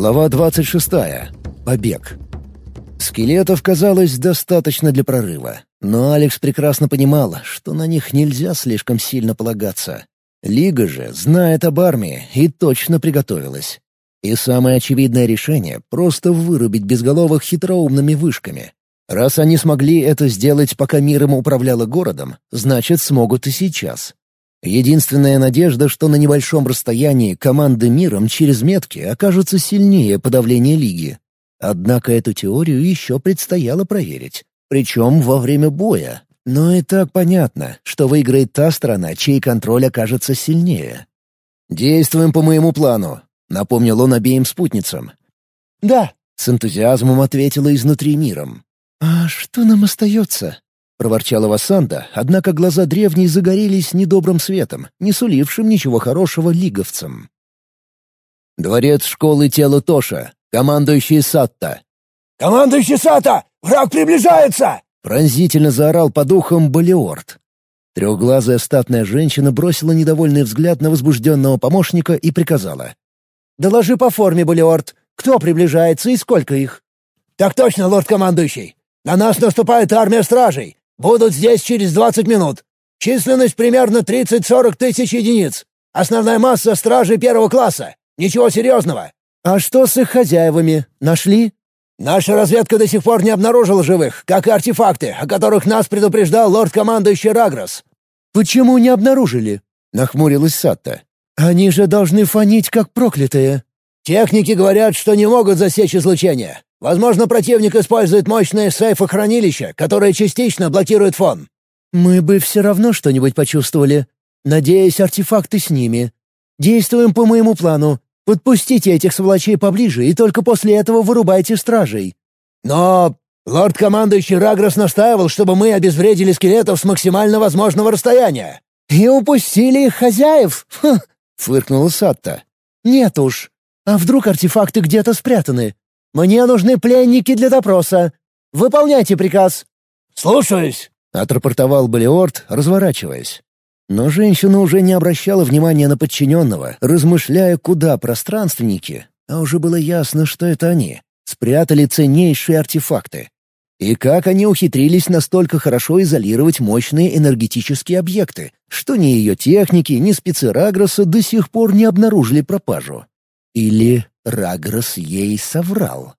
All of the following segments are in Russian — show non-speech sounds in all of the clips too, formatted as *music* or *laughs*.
Глава 26. Побег. Скелетов казалось достаточно для прорыва, но Алекс прекрасно понимал, что на них нельзя слишком сильно полагаться. Лига же знает об армии и точно приготовилась. И самое очевидное решение — просто вырубить безголовых хитроумными вышками. Раз они смогли это сделать, пока миром управляло городом, значит, смогут и сейчас. Единственная надежда, что на небольшом расстоянии команды миром через метки окажутся сильнее подавления Лиги. Однако эту теорию еще предстояло проверить. Причем во время боя. Но и так понятно, что выиграет та страна, чей контроль окажется сильнее. «Действуем по моему плану», — напомнил он обеим спутницам. «Да», — с энтузиазмом ответила изнутри миром. «А что нам остается?» Проворчала Васанда, однако глаза древней загорелись недобрым светом, не сулившим ничего хорошего лиговцам. Дворец школы тела Тоша, командующий Сатта. «Командующий Сатта! Враг приближается!» Пронзительно заорал по духам Балиорд. Трехглазая статная женщина бросила недовольный взгляд на возбужденного помощника и приказала. «Доложи по форме, Балиорд. Кто приближается и сколько их?» «Так точно, лорд-командующий. На нас наступает армия стражей. Будут здесь через двадцать минут. Численность примерно тридцать-сорок тысяч единиц. Основная масса стражей первого класса. Ничего серьезного». «А что с их хозяевами? Нашли?» «Наша разведка до сих пор не обнаружила живых, как и артефакты, о которых нас предупреждал лорд-командующий Рагрос». «Почему не обнаружили?» — нахмурилась Сатта. «Они же должны фонить, как проклятые». «Техники говорят, что не могут засечь излучение. Возможно, противник использует мощное сейфохранилище, которое частично блокирует фон». «Мы бы все равно что-нибудь почувствовали. Надеюсь, артефакты с ними. Действуем по моему плану. Подпустите этих сволочей поближе и только после этого вырубайте стражей». «Но лорд-командующий Рагрос настаивал, чтобы мы обезвредили скелетов с максимально возможного расстояния». «И упустили их хозяев?» — фыркнула Сатта. «Нет уж. А вдруг артефакты где-то спрятаны? Мне нужны пленники для допроса. Выполняйте приказ». «Слушаюсь», — отрапортовал Балиорд, разворачиваясь. Но женщина уже не обращала внимания на подчиненного, размышляя, куда пространственники, а уже было ясно, что это они, спрятали ценнейшие артефакты. И как они ухитрились настолько хорошо изолировать мощные энергетические объекты, что ни ее техники, ни спецы Рагроса до сих пор не обнаружили пропажу. Или Рагрос ей соврал.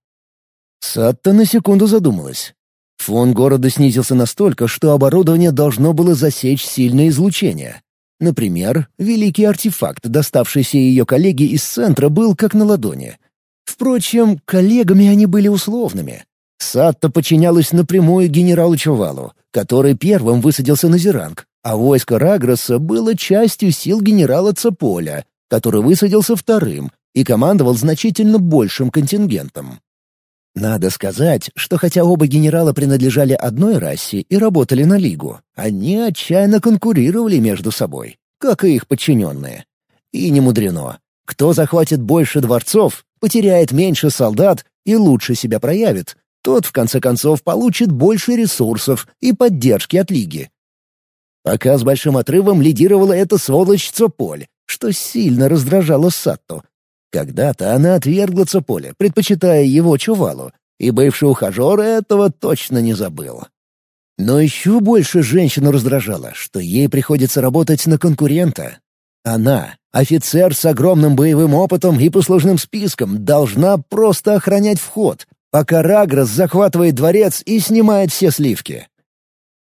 Сатта на секунду задумалась. Фон города снизился настолько, что оборудование должно было засечь сильное излучение. Например, великий артефакт, доставшийся ее коллеге из центра, был как на ладони. Впрочем, коллегами они были условными. Сатта подчинялась напрямую генералу Чувалу, который первым высадился на Зеранг, а войско Рагроса было частью сил генерала Цаполя, который высадился вторым, и командовал значительно большим контингентом. Надо сказать, что хотя оба генерала принадлежали одной расе и работали на Лигу, они отчаянно конкурировали между собой, как и их подчиненные. И не мудрено. Кто захватит больше дворцов, потеряет меньше солдат и лучше себя проявит, тот, в конце концов, получит больше ресурсов и поддержки от Лиги. Пока с большим отрывом лидировала эта сволочь Цополь, что сильно раздражало Сатту, когда-то она отвергла Цеполя, предпочитая его чувалу, и бывший ухажер этого точно не забыл. Но еще больше женщину раздражало, что ей приходится работать на конкурента. Она, офицер с огромным боевым опытом и послужным списком, должна просто охранять вход, пока Рагрос захватывает дворец и снимает все сливки.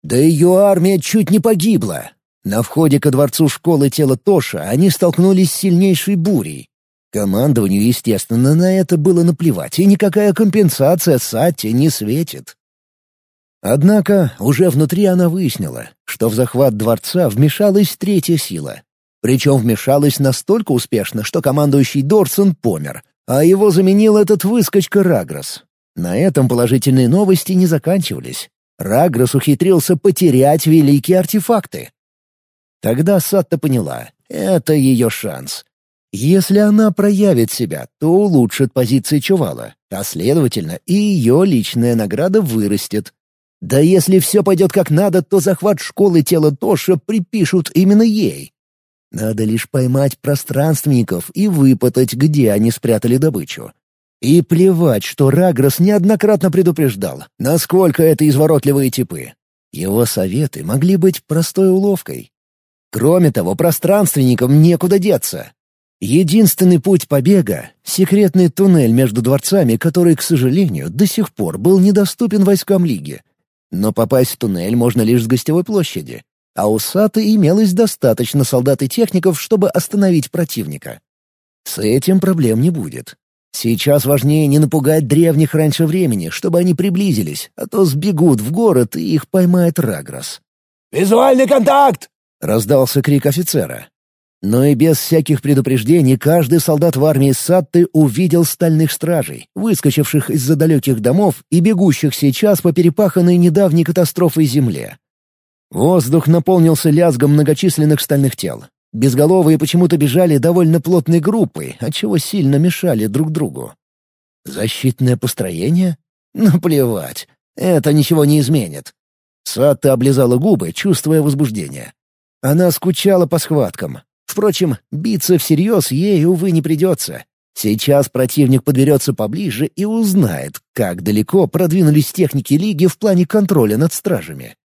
Да ее армия чуть не погибла. На входе ко дворцу школы тела Тоша они столкнулись с сильнейшей бурей. Командованию, естественно, на это было наплевать, и никакая компенсация Сатти не светит. Однако уже внутри она выяснила, что в захват дворца вмешалась третья сила. Причем вмешалась настолько успешно, что командующий Дорсон помер, а его заменил этот выскочка Рагрос. На этом положительные новости не заканчивались. Рагрос ухитрился потерять великие артефакты. Тогда Сатта поняла — это ее шанс. Если она проявит себя, то улучшит позиции Чувала, а следовательно и ее личная награда вырастет. Да если все пойдет как надо, то захват школы тела Тоша припишут именно ей. Надо лишь поймать пространственников и выпытать, где они спрятали добычу. И плевать, что Рагрос неоднократно предупреждал, насколько это изворотливые типы. Его советы могли быть простой уловкой. Кроме того, пространственникам некуда деться. Единственный путь побега — секретный туннель между дворцами, который, к сожалению, до сих пор был недоступен войскам Лиги. Но попасть в туннель можно лишь с гостевой площади, а у Саты имелось достаточно солдат и техников, чтобы остановить противника. С этим проблем не будет. Сейчас важнее не напугать древних раньше времени, чтобы они приблизились, а то сбегут в город и их поймает Рагрос. «Визуальный контакт!» — раздался крик офицера. Но и без всяких предупреждений каждый солдат в армии Сатты увидел стальных стражей, выскочивших из-за далеких домов и бегущих сейчас по перепаханной недавней катастрофой земле. Воздух наполнился лязгом многочисленных стальных тел. Безголовые почему-то бежали довольно плотной группой, отчего сильно мешали друг другу. Защитное построение? Ну, плевать. Это ничего не изменит. Сатта облизала губы, чувствуя возбуждение. Она скучала по схваткам. Впрочем, биться всерьез ей, увы, не придется. Сейчас противник подберется поближе и узнает, как далеко продвинулись техники Лиги в плане контроля над стражами.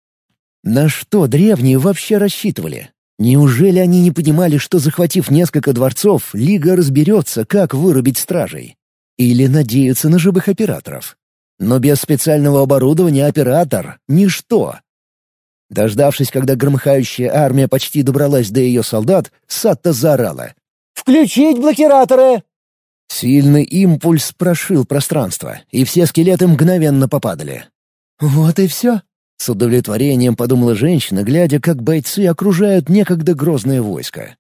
На что древние вообще рассчитывали? Неужели они не понимали, что, захватив несколько дворцов, Лига разберется, как вырубить стражей? Или надеются на живых операторов? Но без специального оборудования оператор — ничто. Дождавшись, когда громыхающая армия почти добралась до ее солдат, Сатта заорала. «Включить блокираторы!» Сильный импульс прошил пространство, и все скелеты мгновенно попадали. «Вот и все», с удовлетворением подумала женщина, глядя, как бойцы окружают некогда грозное войско.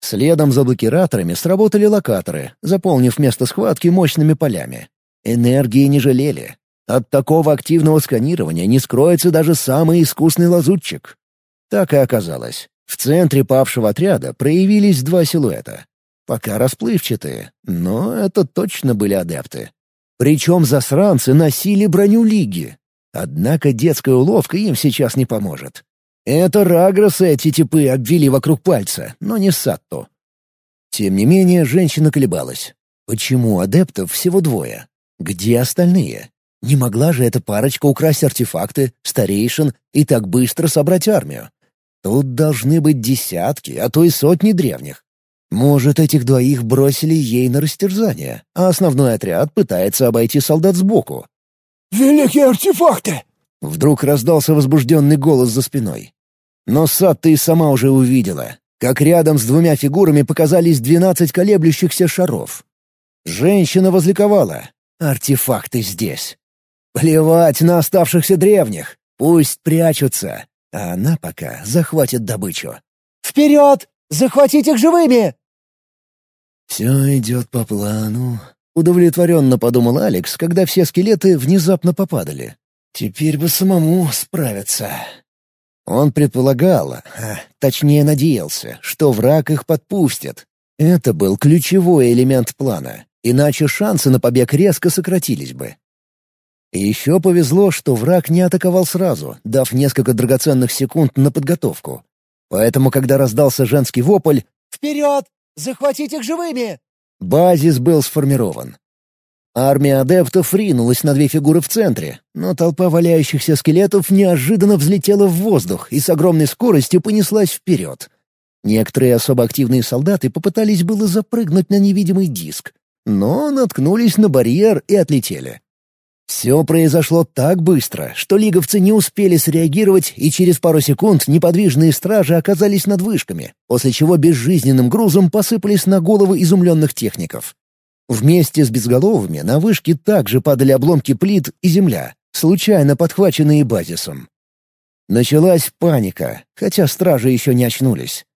Следом за блокираторами сработали локаторы, заполнив место схватки мощными полями. Энергии не жалели. От такого активного сканирования не скроется даже самый искусный лазутчик. Так и оказалось. В центре павшего отряда проявились два силуэта. Пока расплывчатые, но это точно были адепты. Причем засранцы носили броню Лиги, Однако детская уловка им сейчас не поможет. Это Рагроса эти типы обвели вокруг пальца, но не Сатту. Тем не менее, женщина колебалась. Почему адептов всего двое? Где остальные? Не могла же эта парочка украсть артефакты, старейшин и так быстро собрать армию? Тут должны быть десятки, а то и сотни древних. Может, этих двоих бросили ей на растерзание, а основной отряд пытается обойти солдат сбоку. «Великие артефакты!» Вдруг раздался возбужденный голос за спиной. Но Сатта и сама уже увидела, как рядом с двумя фигурами показались двенадцать колеблющихся шаров. Женщина возликовала. «Артефакты здесь!» «Плевать на оставшихся древних! Пусть прячутся, а она пока захватит добычу». «Вперед! Захватить их живыми!» «Все идет по плану», Удовлетворенно подумал Алекс, когда все скелеты внезапно попадали. «Теперь бы самому справиться». Он предполагал, а, точнее надеялся, что враг их подпустит. Это был ключевой элемент плана, иначе шансы на побег резко сократились бы. Еще повезло, что враг не атаковал сразу, дав несколько драгоценных секунд на подготовку. Поэтому, когда раздался женский вопль «Вперед! Захватить их живыми!» Базис был сформирован. Армия адептов ринулась на две фигуры в центре, но толпа валяющихся скелетов неожиданно взлетела в воздух и с огромной скоростью понеслась вперед. Некоторые особо активные солдаты попытались было запрыгнуть на невидимый диск, но наткнулись на барьер и отлетели. Все произошло так быстро, что лиговцы не успели среагировать, и через пару секунд неподвижные стражи оказались над вышками, после чего безжизненным грузом посыпались на головы изумленных техников. Вместе с безголовыми на вышке также падали обломки плит и земля, случайно подхваченные базисом. Началась паника, хотя стражи еще не очнулись.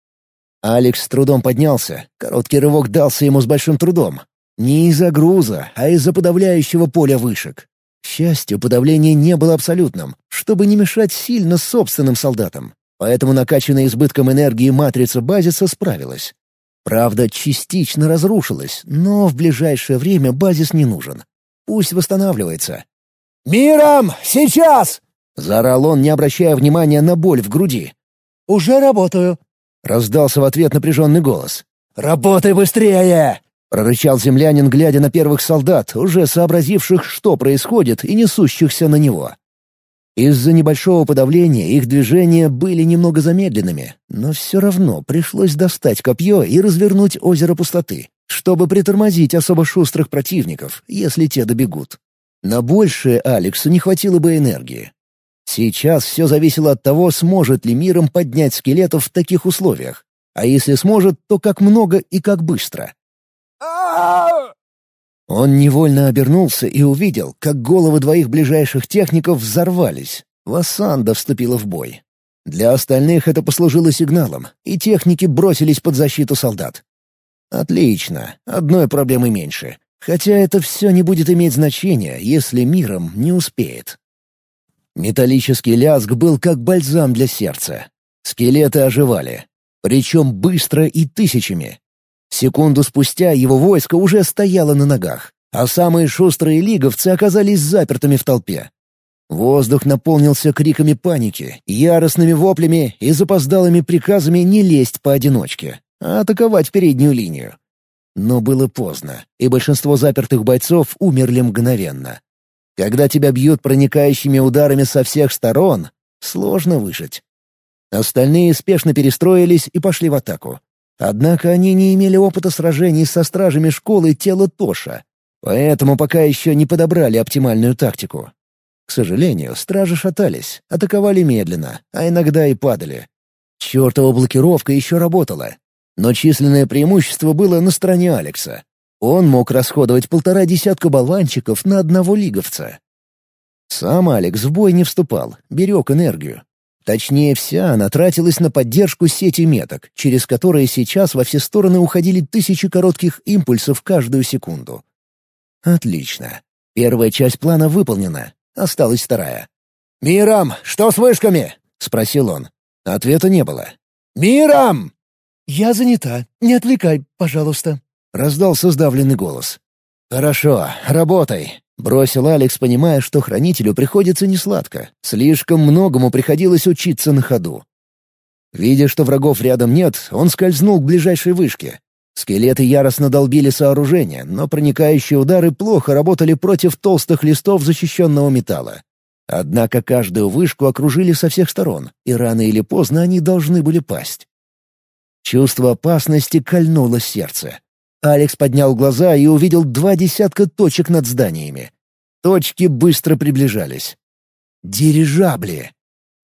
Алекс с трудом поднялся, короткий рывок дался ему с большим трудом. Не из-за груза, а из-за подавляющего поля вышек. К счастью, подавление не было абсолютным, чтобы не мешать сильно собственным солдатам. Поэтому накачанная избытком энергии матрица базиса справилась. Правда, частично разрушилась, но в ближайшее время базис не нужен. Пусть восстанавливается. «Миром! Сейчас!» — заорал он, не обращая внимания на боль в груди. «Уже работаю!» — раздался в ответ напряженный голос. «Работай быстрее!» — прорычал землянин, глядя на первых солдат, уже сообразивших, что происходит, и несущихся на него. Из-за небольшого подавления их движения были немного замедленными, но все равно пришлось достать копье и развернуть озеро пустоты, чтобы притормозить особо шустрых противников, если те добегут. На большее Алексу не хватило бы энергии. Сейчас все зависело от того, сможет ли миром поднять скелетов в таких условиях. А если сможет, то как много и как быстро. Он невольно обернулся и увидел, как головы двоих ближайших техников взорвались. Вассанда вступила в бой. Для остальных это послужило сигналом, и техники бросились под защиту солдат. Отлично, одной проблемы меньше. Хотя это все не будет иметь значения, если миром не успеет. Металлический лязг был как бальзам для сердца. Скелеты оживали. Причем быстро и тысячами. Секунду спустя его войско уже стояло на ногах, а самые шустрые лиговцы оказались запертыми в толпе. Воздух наполнился криками паники, яростными воплями и запоздалыми приказами не лезть поодиночке, а атаковать переднюю линию. Но было поздно, и большинство запертых бойцов умерли мгновенно. Когда тебя бьют проникающими ударами со всех сторон, сложно выжить. Остальные спешно перестроились и пошли в атаку. Однако они не имели опыта сражений со стражами школы тела Тоша, поэтому пока еще не подобрали оптимальную тактику. К сожалению, стражи шатались, атаковали медленно, а иногда и падали. Чертова блокировка еще работала, но численное преимущество было на стороне Алекса. Он мог расходовать полтора десятка болванчиков на одного лиговца. Сам Алекс в бой не вступал, берег энергию, Точнее, вся она тратилась на поддержку сети меток, через которые сейчас во все стороны уходили тысячи коротких импульсов каждую секунду. Отлично. Первая часть плана выполнена. Осталась вторая. «Мирам, что с вышками?» — спросил он. Ответа не было. «Мирам!» «Я занята. Не отвлекай, пожалуйста», — раздался сдавленный голос. «Хорошо, работай. Бросил Алекс, понимая, что хранителю приходится несладко. Слишком многому приходилось учиться на ходу. Видя, что врагов рядом нет, он скользнул к ближайшей вышке. Скелеты яростно долбили сооружение, но проникающие удары плохо работали против толстых листов защищенного металла. Однако каждую вышку окружили со всех сторон, и рано или поздно они должны были пасть. Чувство опасности кольнуло сердце. Алекс поднял глаза и увидел два десятка точек над зданиями. Точки быстро приближались. Дирижабли.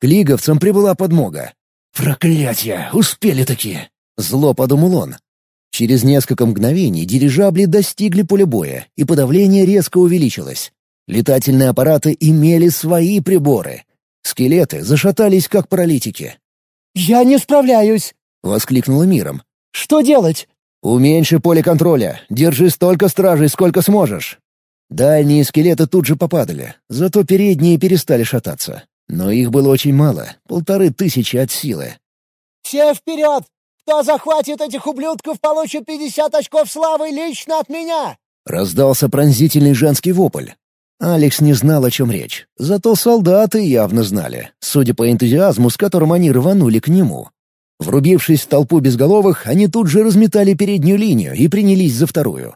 К лиговцам прибыла подмога. «Проклятье! Успели такие!» — зло подумал он. Через несколько мгновений дирижабли достигли поля боя, и подавление резко увеличилось. Летательные аппараты имели свои приборы. Скелеты зашатались, как паралитики. «Я не справляюсь!» — воскликнула миром. «Что делать?» «Уменьши поле контроля. Держи столько стражей, сколько сможешь». Дальние скелеты тут же попадали, зато передние перестали шататься. Но их было очень мало, полторы тысячи от силы. «Все вперед! Кто захватит этих ублюдков, получит пятьдесят очков славы лично от меня!» Раздался пронзительный женский вопль. Алекс не знал, о чем речь. Зато солдаты явно знали, судя по энтузиазму, с которым они рванули к нему. Врубившись в толпу безголовых, они тут же разметали переднюю линию и принялись за вторую.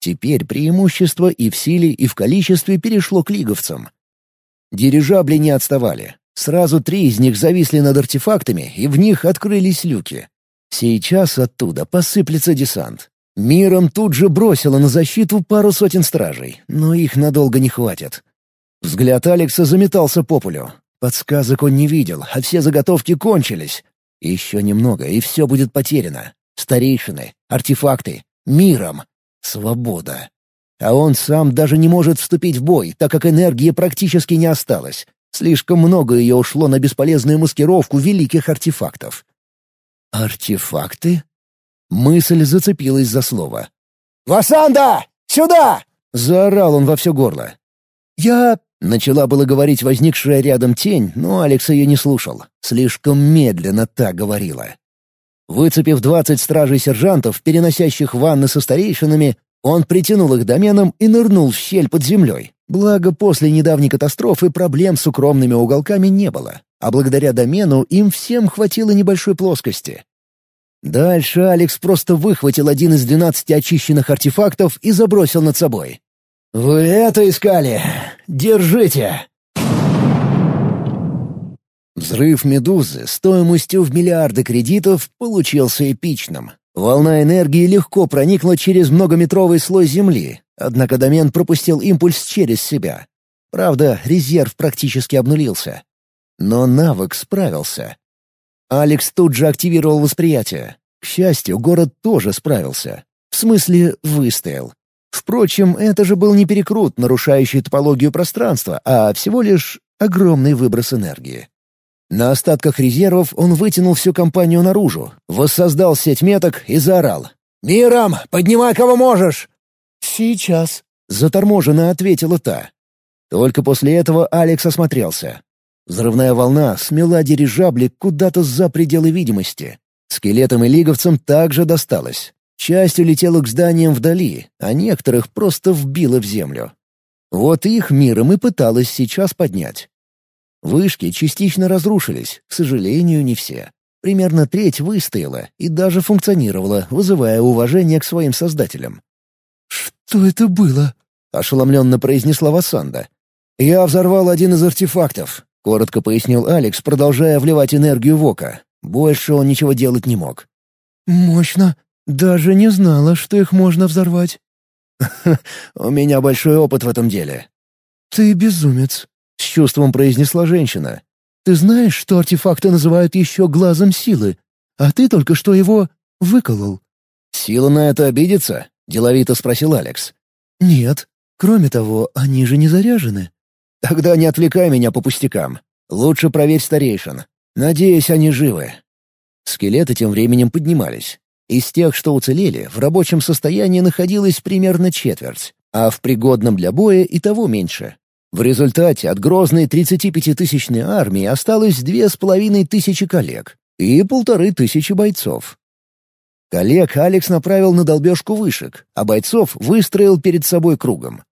Теперь преимущество и в силе, и в количестве перешло к лиговцам. Дирижабли не отставали. Сразу три из них зависли над артефактами, и в них открылись люки. Сейчас оттуда посыплется десант. Миром тут же бросило на защиту пару сотен стражей, но их надолго не хватит. Взгляд Алекса заметался по полю. Подсказок он не видел, а все заготовки кончились. Еще немного, и все будет потеряно. Старейшины, артефакты, миром. Свобода. А он сам даже не может вступить в бой, так как энергии практически не осталось. Слишком много ее ушло на бесполезную маскировку великих артефактов. Артефакты? Мысль зацепилась за слово. «Васанда! Сюда!» — заорал он во все горло. «Я...» Начала было говорить возникшая рядом тень, но Алекс ее не слушал. Слишком медленно та говорила. Выцепив двадцать стражей-сержантов, переносящих ванны со старейшинами, он притянул их доменом и нырнул в щель под землей. Благо, после недавней катастрофы проблем с укромными уголками не было, а благодаря домену им всем хватило небольшой плоскости. Дальше Алекс просто выхватил один из двенадцати очищенных артефактов и забросил над собой. «Вы это искали? Держите!» Взрыв «Медузы» стоимостью в миллиарды кредитов получился эпичным. Волна энергии легко проникла через многометровый слой земли, однако домен пропустил импульс через себя. Правда, резерв практически обнулился. Но навык справился. Алекс тут же активировал восприятие. К счастью, город тоже справился. В смысле, выстоял. Впрочем, это же был не перекрут, нарушающий топологию пространства, а всего лишь огромный выброс энергии. На остатках резервов он вытянул всю компанию наружу, воссоздал сеть меток и заорал. «Миром, поднимай кого можешь!» «Сейчас», — заторможенно ответила та. Только после этого Алекс осмотрелся. Взрывная волна смела дирижабли куда-то за пределы видимости. Скелетам и лиговцам также досталось. Часть улетела к зданиям вдали, а некоторых просто вбило в землю. Вот их миром и пыталась сейчас поднять. Вышки частично разрушились, к сожалению, не все. Примерно треть выстояла и даже функционировала, вызывая уважение к своим создателям. «Что это было?» — ошеломленно произнесла Вассанда. «Я взорвал один из артефактов», — коротко пояснил Алекс, продолжая вливать энергию в око. Больше он ничего делать не мог. «Мощно. Даже не знала, что их можно взорвать». *laughs* «У меня большой опыт в этом деле». «Ты безумец», — с чувством произнесла женщина. «Ты знаешь, что артефакты называют еще глазом силы, а ты только что его выколол». «Сила на это обидится?» — деловито спросил Алекс. «Нет. Кроме того, они же не заряжены». «Тогда не отвлекай меня по пустякам. Лучше проверь старейшин. Надеюсь, они живы». Скелеты тем временем поднимались. Из тех, что уцелели, в рабочем состоянии находилось примерно четверть, а в пригодном для боя и того меньше. В результате от грозной 35-тысячной армии осталось две с половиной тысячи коллег и полторы тысячи бойцов. Коллег Алекс направил на долбежку вышек, а бойцов выстроил перед собой кругом.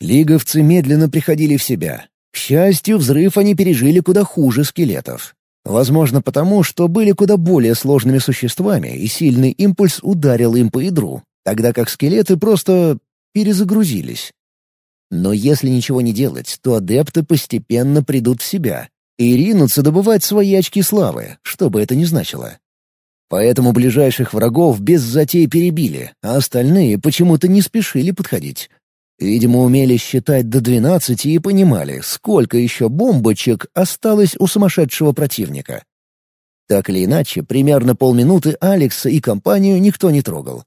Лиговцы медленно приходили в себя. К счастью, взрыв они пережили куда хуже скелетов. Возможно, потому, что были куда более сложными существами, и сильный импульс ударил им по ядру, тогда как скелеты просто перезагрузились. Но если ничего не делать, то адепты постепенно придут в себя и ринутся добывать свои очки славы, что бы это ни значило. Поэтому ближайших врагов без затей перебили, а остальные почему-то не спешили подходить. Видимо, умели считать до двенадцати и понимали, сколько еще бомбочек осталось у сумасшедшего противника. Так или иначе, примерно полминуты Алекса и компанию никто не трогал.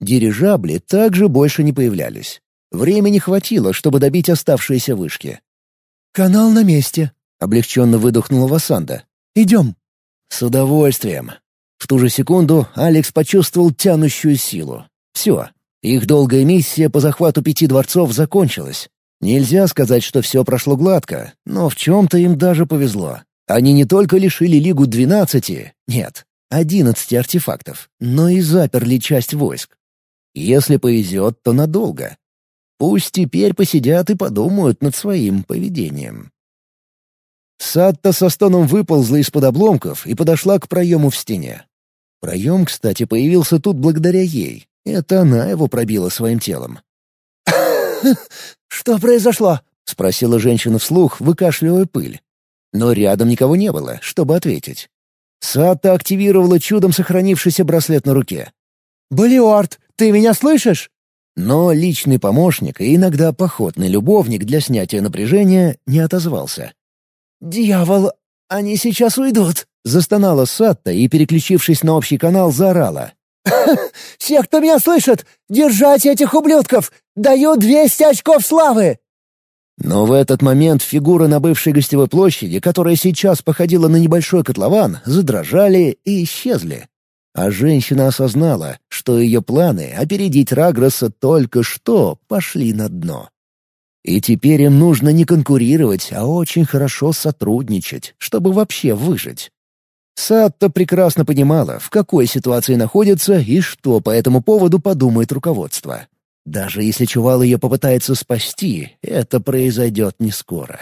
Дирижабли также больше не появлялись. Времени хватило, чтобы добить оставшиеся вышки. «Канал на месте», — облегченно выдохнула Васанда. «Идем». «С удовольствием». В ту же секунду Алекс почувствовал тянущую силу. Все, их долгая миссия по захвату пяти дворцов закончилась. Нельзя сказать, что все прошло гладко, но в чем-то им даже повезло. Они не только лишили Лигу двенадцати, нет, одиннадцати артефактов, но и заперли часть войск. Если повезет, то надолго. Пусть теперь посидят и подумают над своим поведением. Сатта со стоном выползла из-под обломков и подошла к проему в стене. Проем, кстати, появился тут благодаря ей. Это она его пробила своим телом. «Что произошло?» — спросила женщина вслух, выкашливая пыль. Но рядом никого не было, чтобы ответить. Сата активировала чудом сохранившийся браслет на руке. «Балиорд, ты меня слышишь?» Но личный помощник и иногда походный любовник для снятия напряжения не отозвался. «Дьявол, они сейчас уйдут!» — застонала Сатта и, переключившись на общий канал, заорала. *laughs* Все, кто меня слышит, держать этих ублюдков! Даю двести очков славы!» Но в этот момент фигуры на бывшей гостевой площади, которая сейчас походила на небольшой котлован, задрожали и исчезли. А женщина осознала, что ее планы опередить Рагроса только что пошли на дно. И теперь им нужно не конкурировать, а очень хорошо сотрудничать, чтобы вообще выжить. Сатта прекрасно понимала, в какой ситуации находится и что по этому поводу подумает руководство. Даже если Чувал ее попытается спасти, это произойдет не скоро.